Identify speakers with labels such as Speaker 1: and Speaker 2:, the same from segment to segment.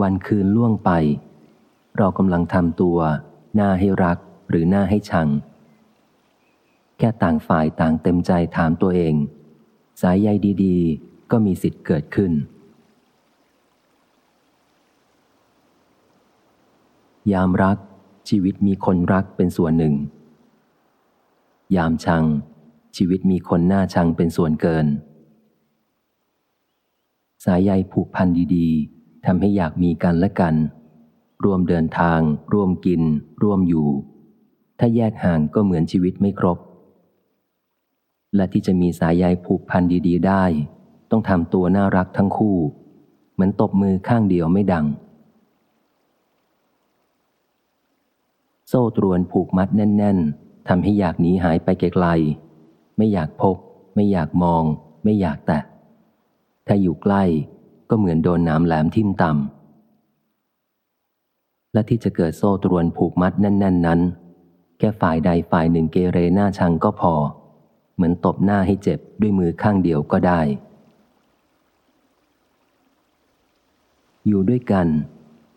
Speaker 1: วันคืนล่วงไป เรากำลังทำตัวหน้าให้รักหรือหน้าให้ชัง แค่ต่างฝ่ายต่างเต็มใจถามตัวเอง สายใยดีๆ ก็มีสิทธิ์เกิดขึ้น ยามรักชีวิตมีคนรักเป็นส่วนหนึ่ง ยามชัง ชีวิตมีคนหน้าชังเป็นส่วนเกิน สายใยผูกพันดีๆ ทำให้อยากมีกันและกัน ร่วมเดินทาง ร่วมกิน ร่วมอยู่ ถ้าแยกห่างก็เหมือนชีวิตไม่ครบ และที่จะมีสายใยผูกพันดี ๆ ได้ ต้องทำตัวน่ารักทั้งคู่ เหมือนตบมือข้างเดียวไม่ดัง โซ่ตรวนผูกมัดแน่น ๆทำให้อยากหนีหายไปไกลๆไม่อยากพบ ไม่อยากมอง ไม่อยากแตะถ้าอยู่ใกล้ ก็เหมือนโดนน้ำแหลมทิ่มต่ำ และที่จะเกิดโซ่ตรวนผูกมัดแน่นๆนั้น แค่ฝ่ายใดฝ่ายหนึ่งเกเรหน้าชังก็พอ เหมือนตบหน้าให้เจ็บด้วยมือข้างเดียวก็ได้ อยู่ด้วยกัน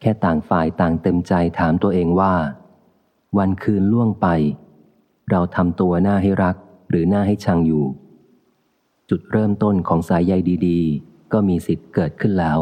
Speaker 1: แค่ต่างฝ่ายต่างเต็มใจถามตัวเองว่า วันคืนล่วงไป เราทำตัวหน้าให้รักหรือหน้าให้ชังอยู่ จุดเริ่มต้นของสายใยดีๆ ก็มีสิทธิ์เกิดขึ้นแล้ว